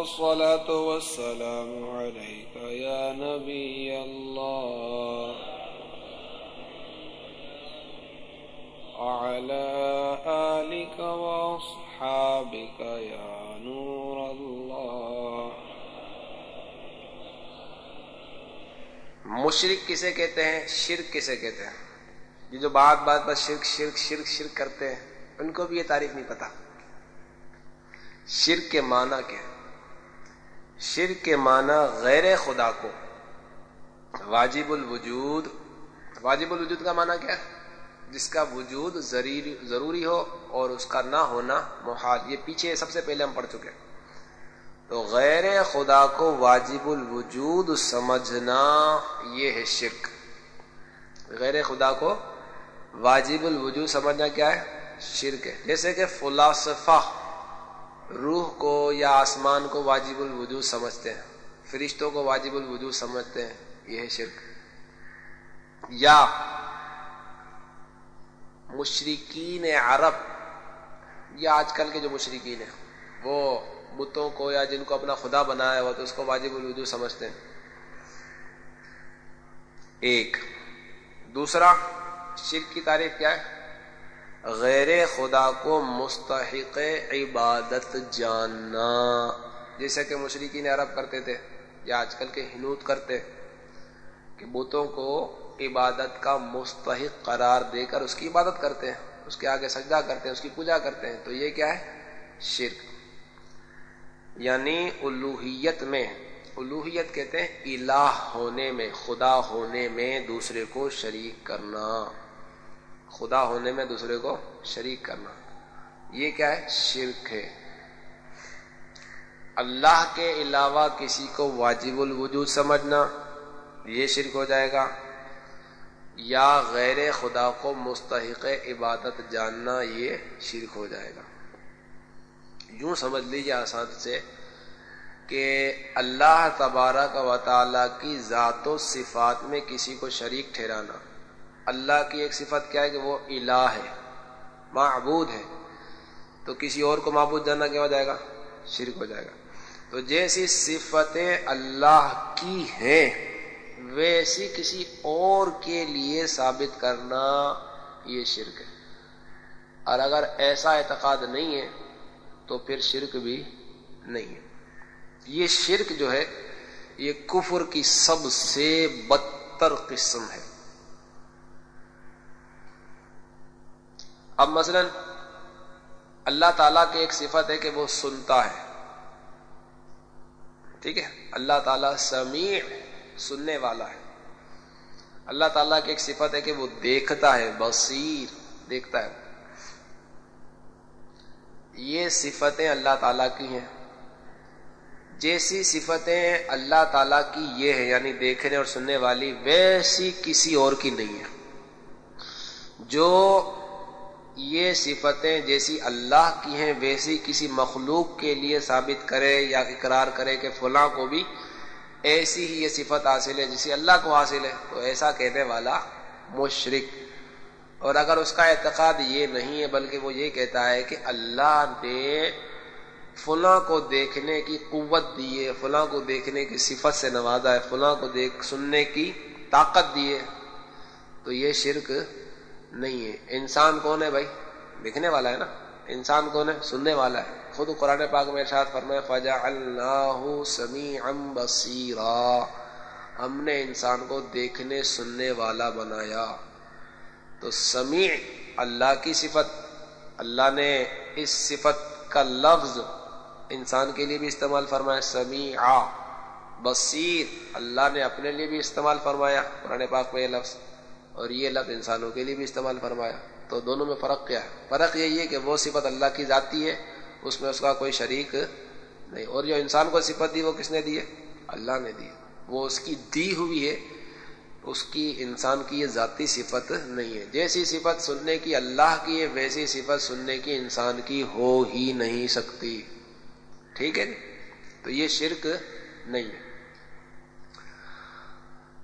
الصلاة والسلام عليك يا نبي الله. وعلى آلك وأصحابك يا نور الله. مشرق کسے کہتے ہیں؟ شرک کسے کہتے ہیں؟ یہ جو بات بات پر شرک شرک شرک شرک کرتے ہیں، ان کو بھی یہ تعریف نہیں پتا۔ شرک کے معنی کیا ہے؟ شرک کے معنی غیر خدا کو۔ واجب الوجود واجب الوجود کا معنی کیا؟ ہے جس کا وجود ضروری ہو اور اس کا نہ ہونا محال۔ یہ پیچھے سب سے پہلے ہم پڑھ چکے تو غیر خدا کو واجب الوجود سمجھنا یہ ہے شرک۔ غیر خدا کو واجب الوجود سمجھنا کیا ہے؟ شرک ہے۔ جیسے کہ فلاسفہ روح کو یا آسمان کو واجب الوجود سمجھتے ہیں، فرشتوں کو واجب الوجود سمجھتے ہیں، یہ ہے شرک۔ یا مشرقین عرب، یا آج کل کے جو مشرقین ہیں، وہ بتوں کو یا جن کو اپنا خدا بنایا ہوا تو اس کو واجب الوجود سمجھتے ہیں۔ ایک۔ دوسرا، شرک کی تعریف کیا ہے؟ غیر خدا کو مستحق عبادت جاننا۔ جیسے کہ مشرقین عرب کرتے تھے، یا آج کل کے ہنوت کرتے، کہ بتوں کو عبادت کا مستحق قرار دے کر اس کی عبادت کرتے ہیں، اس کے آگے سجدہ کرتے ہیں، اس کی پوجا کرتے ہیں۔ تو یہ کیا ہے؟ شرک۔ یعنی الوحیت میں، الوحیت کہتے ہیں الہ ہونے میں، خدا ہونے میں دوسرے کو شریک کرنا۔ خدا ہونے میں دوسرے کو شریک کرنا۔ یہ کیا ہے؟ شرک ہے۔ اللہ کے علاوہ کسی کو واجب الوجود سمجھنا، یہ شرک ہو جائے گا۔ یا غیر خدا کو مستحق عبادت جاننا، یہ شرک ہو جائے گا۔ یوں سمجھ لیجیے آسان سے کہ اللہ تبارہ کا وطالعہ کی ذات و صفات میں کسی کو شریک ٹھہرانا۔ اللہ کی ایک صفت کیا ہے کہ وہ الہ ہے، معبود ہے۔ تو کسی اور کو معبود جاننا کیا ہو جائے گا؟ شرک ہو جائے گا۔ تو جیسی صفتیں اللہ کی ہیں، ویسی کسی اور کے لیے ثابت کرنا یہ شرک ہے۔ اور اگر ایسا اعتقاد نہیں ہے، تو پھر شرک بھی نہیں ہے۔ یہ شرک جو ہے، یہ کفر کی سب سے بدتر قسم ہے۔ اب مثلا اللہ تعالیٰ کی ایک صفت ہے کہ وہ سنتا ہے۔ ٹھیک ہے؟ اللہ تعالیٰ سمیع سننے والا ہے۔ اللہ تعالیٰ کی ایک صفت ہے کہ وہ دیکھتا ہے، بصیر دیکھتا ہے۔ یہ صفتیں اللہ تعالیٰ کی ہیں۔ جیسی صفتیں اللہ تعالیٰ کی یہ ہے یعنی دیکھنے اور سننے والی، ویسی کسی اور کی نہیں ہے۔ جو یہ صفتیں جیسی اللہ کی ہیں، ویسی کسی مخلوق کے لیے ثابت کرے یا اقرار کرے کہ فلاں کو بھی ایسی ہی یہ صفت حاصل ہے جسی اللہ کو حاصل ہے، تو ایسا کہنے والا مشرق اور اگر اس کا اعتقاد یہ نہیں ہے، بلکہ وہ یہ کہتا ہے کہ اللہ نے فلاں کو دیکھنے کی قوت دی ہے، فلاں کو دیکھنے کی صفت سے نوازا ہے، فلاں کو دیکھ، سننے کی طاقت دی ہے، تو یہ شرک نہیں ہے۔ انسان کون ہے بھائی؟ دیکھنے والا ہے نا۔ انسان کون ہے؟ سننے والا ہے۔ خود قرآن پاک میں ارشاد فرمائے فجا اللہ سمی بصیرا ہم نے انسان کو دیکھنے، سننے والا بنایا۔ تو سمیع اللہ کی صفت، اللہ نے اس صفت کا لفظ انسان کے لیے بھی استعمال فرمایا۔ سمیع، بصیر، اللہ نے اپنے لیے بھی استعمال فرمایا۔ قرآن پاک میں یہ لفظ۔ اور یہ لفظ انسانوں کے لیے بھی استعمال فرمایا۔ تو دونوں میں فرق کیا ہے؟ فرق یہی ہے کہ وہ صفت اللہ کی ذاتی ہے، اس میں اس کا کوئی شریک نہیں۔ اور جو انسان کو صفت دی، وہ کس نے دی ہے؟ اللہ نے دی وہ اس کی دی ہوئی ہے، اس کی انسان کی یہ ذاتی صفت نہیں ہے۔ جیسی صفت سننے کی اللہ کی ہے، ویسی صفت سننے کی انسان کی ہو ہی نہیں سکتی۔ ٹھیک ہے جی؟ تو یہ شرک نہیں ہے۔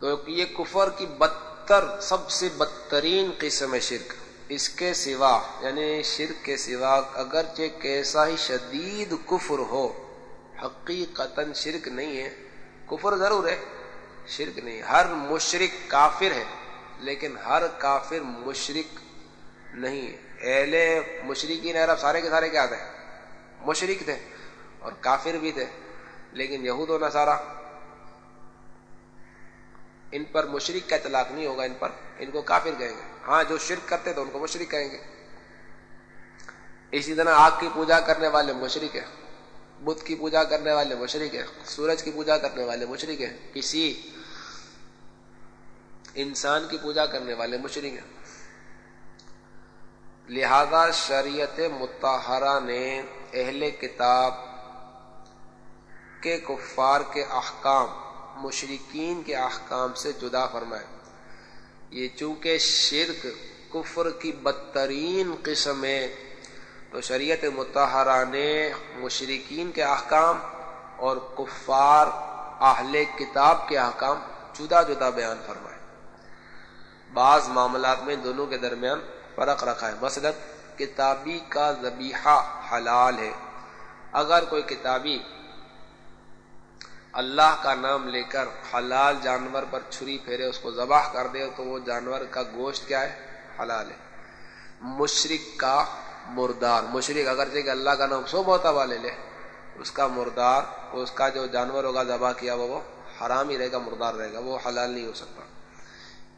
تو یہ کفر کی بدتر، سب سے بدترین قسم ہے شرک۔ اس کے سوا یعنی شرک کے سوا، اگرچہ کیسا ہی شدید کفر ہو، حقیقتا شرک نہیں ہے۔ کفر ضرور ہے، شرک نہیں۔ ہر مشرق کافر ہے، لیکن ہر کافر مشرق نہیں اہل مشرقین عرب سارے کے سارے کیا تھے؟ مشرق تھے اور کافر بھی تھے، لیکن یہود و نصارہ ان پر مشرق کا اطلاق نہیں ہوگا ان پر، ان کو کافر کہیں گے۔ ہاں جو شرک کرتے تو ان کو مشرق کہیں گے۔ اسی طرح آگ کی پوجا کرنے والے مشرق ہیں، بدھ کی پوجا کرنے والے مشرق ہیں، سورج کی پوجا کرنے والے مشرق ہیں، کسی انسان کی پوجا کرنے والے مشرق ہیں۔ لہذا شریعت متحرہ نے اہل کتاب کے کفار کے احکام مشرقین کے احکام سے جدا فرمائے۔ یہ چونکہ شرک، کفر کی بدترین قسم ہے، تو شریعت متحرہ نے مشرقین کے احکام اور کفار اہل کتاب کے احکام جدا جدا بیان فرمائے۔ بعض معاملات میں دونوں کے درمیان فرق رکھا ہے۔ مثلا، کتابی کا ذبیحہ حلال ہے۔ اگر کوئی کتابی اللہ کا نام لے کر حلال جانور پر چھری پھیرے اس کو ذبح کر دے تو وہ جانور کا گوشت کیا ہے؟ حلال ہے۔ مشرق کا مردار۔ مشرق اگر کہ اللہ کا نام سو بہت والے لے، اس کا مردار، اس کا جو جانور ہوگا ذبح کیا وہ حرام ہی رہے گا، مردار رہے گا، وہ حلال نہیں ہو سکتا۔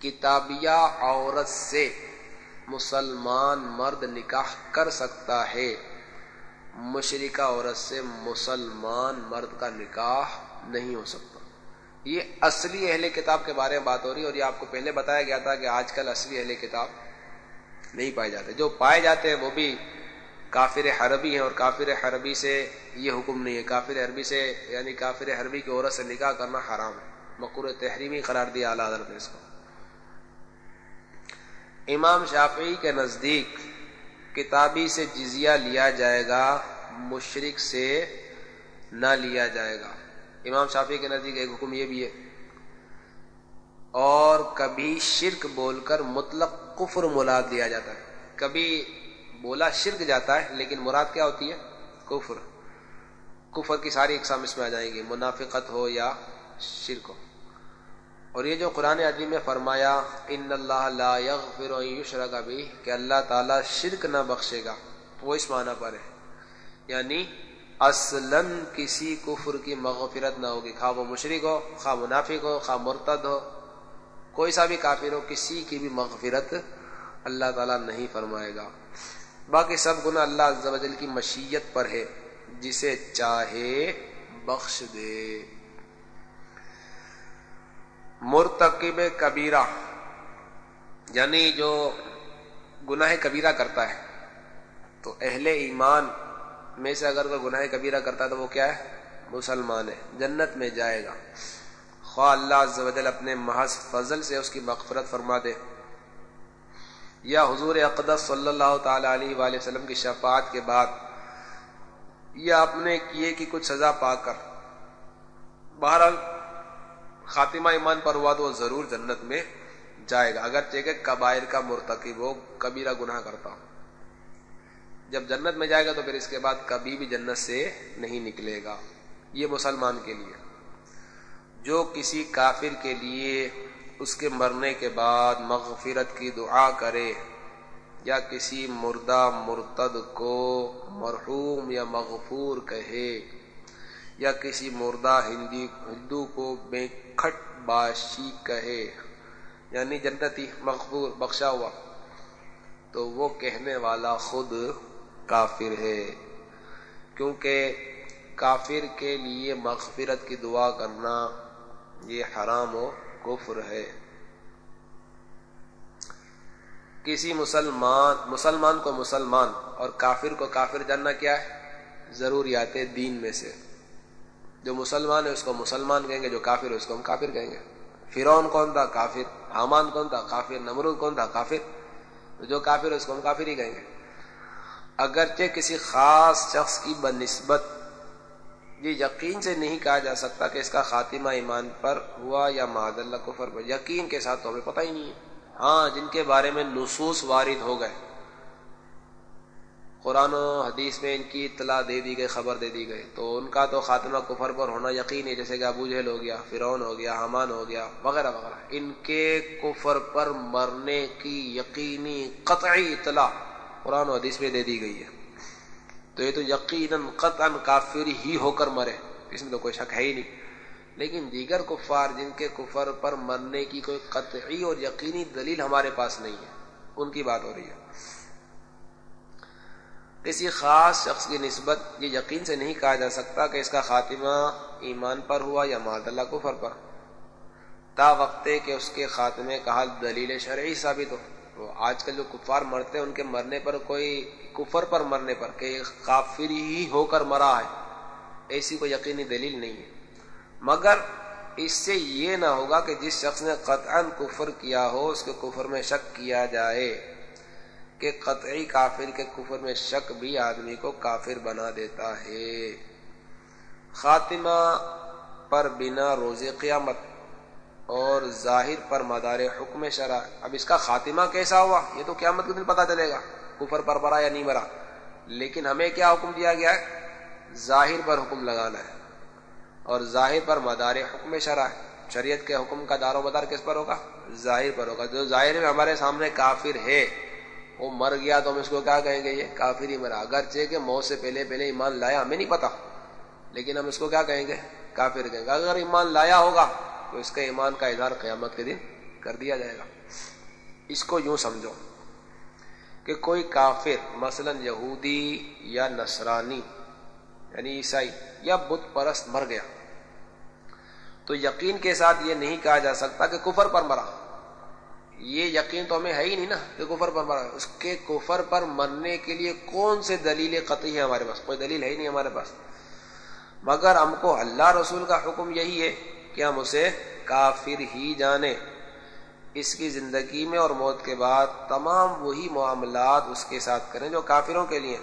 کتابیہ عورت سے مسلمان مرد نکاح کر سکتا ہے۔ مشرقہ عورت سے مسلمان مرد کا نکاح نہیں ہو سکتا۔ یہ اصلی اہل کتاب کے بارے میں بات ہو رہی ہے اور یہ آپ کو پہلے بتایا گیا تھا کہ آج کل اصلی اہل کتاب نہیں پائے جاتے۔ جو پائے جاتے ہیں وہ بھی کافر حربی ہیں اور کافر حربی سے یہ حکم نہیں ہے۔ کافر عربی سے یعنی کافر حربی کی عورت سے نکاح کرنا حرام ہے۔ مقور تحریمی قرار دیا اعلیٰ حضرت نے اس کو۔ امام شافعی کے نزدیک کتابی سے جزیہ لیا جائے گا مشرق سے نہ لیا جائے گا۔ امام شافعی کے نزدیک ایک حکم یہ بھی ہے۔ اور کبھی شرک بول کر مطلق کفر مراد دیا جاتا ہے۔ کبھی بولا شرک جاتا ہے، لیکن مراد کیا ہوتی ہے؟ کفر۔ کفر کی ساری اقسام اس میں آ جائیں گی، منافقت ہو یا شرک ہو۔ اور یہ جو قرآن عظیم میں فرمایا، ان اللہ لا یغفر یشرک بھی کہ اللہ تعالی شرک نہ بخشے گا، وہ اس معنی پر ہے۔ یعنی اصلا کسی کفر کی مغفرت نہ ہوگی۔ خواہ وہ مشرق ہو، خواہ منافق ہو، خواہ مرتد ہو، کوئی سا بھی کافر ہو، کسی کی بھی مغفرت اللہ تعالیٰ نہیں فرمائے گا۔ باقی سب گناہ اللہ عز و جل کی مشیت پر ہے، جسے چاہے بخش دے۔ مرتکب کبیرہ یعنی جو گناہ کبیرہ کرتا ہے، تو اہل ایمان میں سے اگر کوئی گناہ کبیرہ کرتا تو وہ کیا ہے؟ مسلمان ہے، جنت میں جائے گا۔ خواہ اللہ عز و جل اپنے محض فضل سے اس کی مغفرت فرما دے۔ یا حضور اقدس صلی اللہ تعالی علیہ وآلہ وسلم کی شفاعت کے بعد یا اپنے کیے کی کچھ سزا پا کر۔ بہرحال خاتمہ ایمان پر ہوا تو وہ ضرور جنت میں جائے گا اگر چاہے کبائر کا مرتکب ہو، کبیرہ گناہ کرتا ہو۔ جب جنت میں جائے گا تو پھر اس کے بعد کبھی بھی جنت سے نہیں نکلے گا، یہ مسلمان کے لیے۔ جو کسی کافر کے لیے اس کے مرنے کے بعد مغفرت کی دعا کرے یا کسی مردہ مرتد کو مرحوم یا مغفور کہے یا کسی مردہ ہندی، ہندو کو بے کھٹ باشی کہے یعنی جنتی مغفور بخشا ہوا، تو وہ کہنے والا خود کافر ہے۔ کیونکہ کافر کے لیے مغفرت کی دعا کرنا یہ حرام و کفر ہے۔ کسی مسلمان مسلمان کو مسلمان اور کافر کو کافر جاننا کیا ہے؟ ضروریات دین میں سے۔ جو مسلمان ہے اس کو مسلمان کہیں گے، جو کافر ہے اس کو ہم کافر کہیں گے۔ فرعون کون تھا؟ کافر۔ حامان کون تھا؟ کافر۔ نمرود کون تھا؟ کافر۔ جو کافر ہے اس کو ہم کافر ہی کہیں گے۔ اگرچہ کسی خاص شخص کی بنسبت، یہ یقین سے نہیں کہا جا سکتا کہ اس کا خاتمہ ایمان پر ہوا یا معذ اللہ کفر پر۔ یقین کے ساتھ تو ہمیں پتہ ہی نہیں ہے۔ ہاں جن کے بارے میں نصوص وارد ہو گئے۔ قرآن و حدیث میں ان کی اطلاع دے دی گئی، خبر دے دی گئی۔ تو ان کا تو خاتمہ کفر پر ہونا یقین ہے، جیسے کہ ابو جہل ہو گیا، فرعون ہو گیا، حمان ہو گیا، وغیرہ وغیرہ۔ ان کے کفر پر مرنے کی یقینی قطعی اطلاع۔ قرآن و حدیث میں دے دی گئی ہے۔ تو یہ تو یقیناً قطعا کافر ہی ہو کر مرے۔ اس میں تو کوئی شک ہے ہی نہیں۔ لیکن دیگر کفار جن کے کفر پر مرنے کی کوئی قطعی اور یقینی دلیل ہمارے پاس نہیں ہے، ان کی بات ہو رہی ہے۔ کسی خاص شخص کی نسبت یہ یقین سے نہیں کہا جا سکتا کہ اس کا خاتمہ ایمان پر ہوا یا ماد اللہ کفر پر۔ تا وقت کہ اس کے خاتمے کا حال دلیل شرعی ثابت ہو۔ آج کل جو کفار مرتے ہیں، ان کے مرنے پر کوئی کفر پر مرنے پر کہ کافر ہی ہو کر مرا ہے، ایسی کوئی یقینی دلیل نہیں ہے۔ مگر اس سے یہ نہ ہوگا کہ جس شخص نے قطعا کفر کیا ہو، اس کے کفر میں شک کیا جائے کہ قطعی کافر کے کفر میں شک بھی آدمی کو کافر بنا دیتا ہے۔ خاتمہ پر بنا روز قیامت۔ اور ظاہر پر مدار حکم شرح اب اس کا خاتمہ کیسا ہوا؟ یہ تو قیامت کے دن پتا چلے گا، کفر پر مرا یا نہیں مرا لیکن ہمیں کیا حکم دیا گیا ہے؟ ظاہر پر حکم لگانا ہے اور ظاہر پر مدار حکم شرح شریعت کے حکم کا دار و مدار کس پر ہوگا؟ ظاہر پر ہوگا. جو ظاہر میں ہمارے سامنے کافر ہے، وہ مر گیا تو ہم اس کو کیا کہیں گے؟ یہ کافر ہی مرا. اگرچہ کہ موت سے پہلے پہلے ایمان لایا، ہمیں نہیں پتا لیکن ہم اس کو کیا کہیں گے؟ کافر کہیں گے. اگر ایمان لایا ہوگا تو اس کے ایمان کا اظہار قیامت کے دن کر دیا جائے گا۔ اس کو یوں سمجھو کہ کوئی کافر مثلا یہودی یا نصرانی یعنی عیسائی یا بت پرست مر گیا، تو یقین کے ساتھ یہ نہیں کہا جا سکتا کہ کفر پر مرا۔ یہ یقین تو ہمیں ہے ہی نہیں نا کہ کفر پر مرا۔ اس کے کفر پر مرنے کے لیے کون سے دلیل قطعی ہے ہمارے پاس؟ کوئی دلیل ہے ہی نہیں ہمارے پاس۔ مگر ہم کو اللہ رسول کا حکم یہی ہے کہ ہم اسے کافر ہی جانے اس کی زندگی میں اور موت کے بعد تمام وہی معاملات اس کے ساتھ کریں جو کافروں کے لیے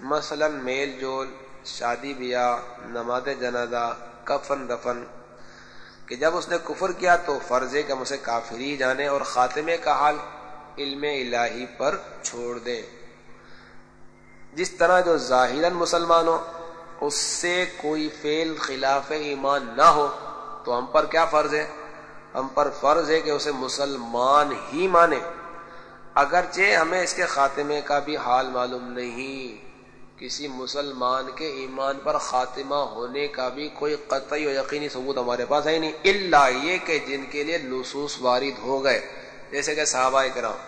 مثلا میل جول، شادی بیاہ، نماز جنازہ، کفن دفن۔ کہ جب اس نے کفر کیا تو فرض ہے کہ ہم اسے کافری جانے اور خاتمے کا حال علم الہی پر چھوڑ دیں۔ جس طرح جو ظاہر مسلمان ہو اس سے کوئی فیل خلاف ایمان نہ ہو تو ہم پر کیا فرض ہے؟ ہم پر فرض ہے کہ اسے مسلمان ہی مانے۔ اگرچہ ہمیں اس کے خاتمے کا بھی حال معلوم نہیں، کسی مسلمان کے ایمان پر خاتمہ ہونے کا بھی کوئی قطعی و یقینی ثبوت ہمارے پاس ہے نہیں اللہ یہ کہ جن کے لیے نصوص وارد ہو گئے۔ جیسے کہ صحابہ کرام،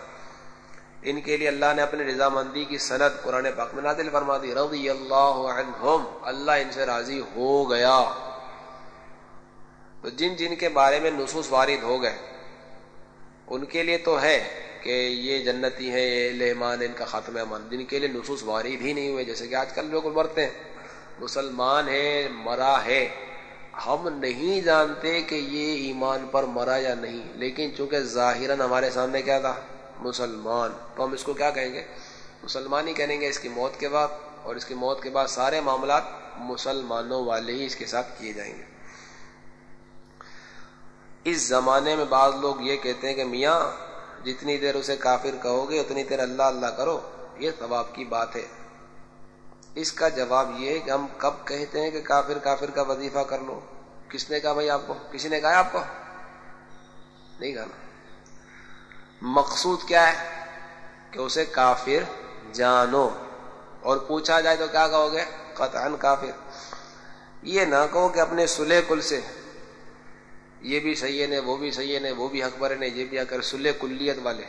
ان کے لیے اللہ نے اپنی رضامندی کی صنعت قرآن پاک میں نادل فرما دی، رضی اللہ عنہم، اللہ ان سے راضی ہو گیا۔ تو جن جن کے بارے میں نصوص وارد ہو گئے، ان کے لیے تو ہے کہ یہ جنتی ہے یہ لہمان ان کا خاتمہ امان جن کے لیے نصوص وارد ہی نہیں ہوئے، جیسے کہ آج کل لوگ مرتے ہیں۔ مسلمان ہے مرا ہے۔ ہم نہیں جانتے کہ یہ ایمان پر مرا یا نہیں، لیکن چونکہ ظاہراً ہمارے سامنے کیا تھا؟ مسلمان۔ تو ہم اس کو کیا کہیں گے؟ مسلمان ہی کہیں گے اس کی موت کے بعد، اور اس کی موت کے بعد سارے معاملات مسلمانوں والے ہی اس کے ساتھ کیے جائیں گے۔ اس زمانے میں بعض لوگ یہ کہتے ہیں کہ میاں، جتنی دیر اسے کافر کہو گے، اتنی دیر اللہ اللہ کرو۔ یہ ثواب کی بات ہے۔ اس کا جواب یہ ہے کہ ہم کب کہتے ہیں کہ کافر کافر کا وظیفہ کر لو۔ کس نے کہا بھائی آپ کو؟ کسی نے کہا آپ کو؟ نہیں کہا۔ مقصود کیا ہے؟ کہ اسے کافر جانو۔ اور پوچھا جائے تو کیا کہو گے؟ قطعا کافر۔ یہ نہ کہو کہ اپنے سلح کل سے۔ یہ بھی صحیح ہے، وہ بھی صحیح ہے، وہ بھی اکبر ہے یہ بھی اکبر سلح کلیت والے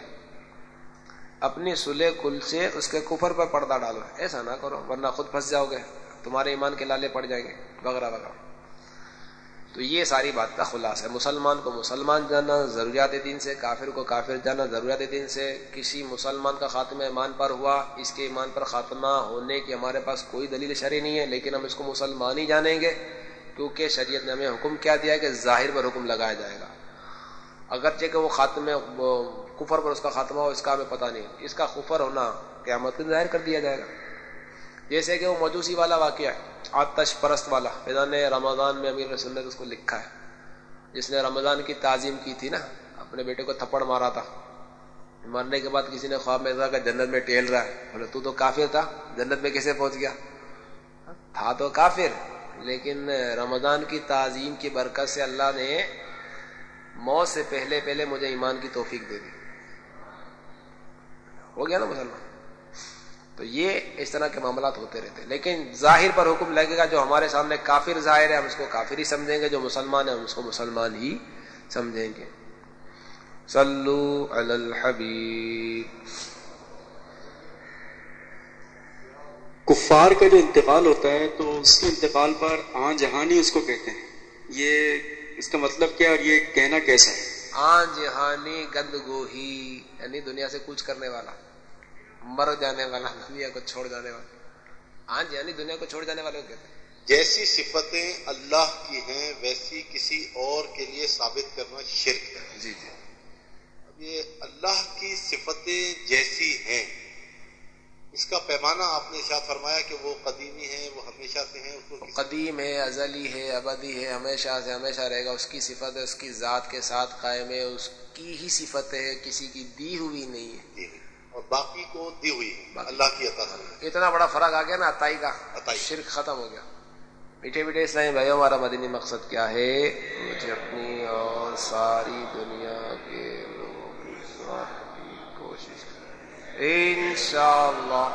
اپنی سلح کل سے اس کے کفر پر پردہ ڈالو۔ ایسا نہ کرو، ورنہ خود پھنس جاؤ گے۔ تمہارے ایمان کے لالے پڑ جائیں گے۔ وغیرہ وغیرہ۔ تو یہ ساری بات کا خلاصہ ہے۔ مسلمان کو مسلمان جانا ضروریات دین سے، کافر کو کافر جانا ضروریات دین سے۔ کسی مسلمان کا خاتمہ ایمان پر ہوا، اس کے ایمان پر خاتمہ ہونے کی ہمارے پاس کوئی دلیل شرعی نہیں ہے، لیکن ہم اس کو مسلمان ہی جانیں گے۔ کیونکہ شریعت نے ہمیں حکم کیا دیا ہے کہ ظاہر پر حکم لگایا جائے گا۔ اگرچہ کہ وہ خاتمے کفر پر اس کا خاتمہ ہو، اس کا ہمیں پتہ نہیں۔ اس کا کفر ہونا قیامت میں ظاہر کر دیا جائے گا۔ جیسے کہ وہ مجوسی والا واقعہ ہے، آتش پرست والا۔ میدان رمضان میں امیر رسول نے اس کو لکھا ہے۔ جس نے رمضان کی تعظیم کی تھی نا، اپنے بیٹے کو تھپڑ مارا تھا۔ مرنے کے بعد کسی نے خواب میں کہ جنت میں ٹہل رہا ہے۔ بولے، تو تو کافر تھا، جنت میں کیسے پہنچ گیا؟ تھا تو کافر۔ لیکن رمضان کی تعظیم کی برکت سے اللہ نے موت سے پہلے پہلے مجھے ایمان کی توفیق دے دی۔ ہو گیا نا مسلمان؟ تو یہ اس طرح کے معاملات ہوتے رہتے۔ ہیں لیکن ظاہر پر حکم لگے گا جو ہمارے سامنے کافر ظاہر ہے، ہم اس کو کافر ہی سمجھیں گے، جو مسلمان ہے، ہم اس کو مسلمان ہی سمجھیں گے۔ صلو علی الحبیب۔ کفار کا جو انتقال ہوتا ہے تو اس کے انتقال پر آ جہانی اس کو کہتے ہیں۔ یہ اس کا مطلب کیا اور یہ کہنا کیسا ہے؟ آ جہانی گند گوہی یعنی دنیا سے کچھ کرنے والا مر جانے والا دنیا کو چھوڑ جانے والا۔ ہاں جی یعنی دنیا کو چھوڑ جانے والے کو کہتے ہیں۔ جیسی صفتیں اللہ کی ہیں ویسی کسی اور کے لیے ثابت کرنا شرک ہے۔ جی جی۔ اب یہ اللہ کی صفتیں جیسی ہیں۔ اس کا پیمانہ آپ نے شاید فرمایا کہ وہ قدیمی ہے وہ ہمیشہ سے ہیں اس کو قدیم ہے ازلی ہے ابدی ہے ہمیشہ سے ہمیشہ رہے گا اس کی صفت ہے اس کی ذات کے ساتھ قائم ہے اس کی ہی صفت ہے کسی کی دی ہوئی نہیں ہے۔ دی ہوئی۔ اور باقی کو دی ہوئی ہے۔ اللہ کی عطا سے اتنا بڑا فرق آ گیا نا عطائی کا۔ عطائی۔ شرک ختم ہو گیا۔ میٹھے میٹھے اسلامی بھائی ہمارا مدنی مقصد کیا ہے؟ مجھے اپنی اور ساری دنیا کے لوگوں کی ذات کی کوشش انشاءاللہ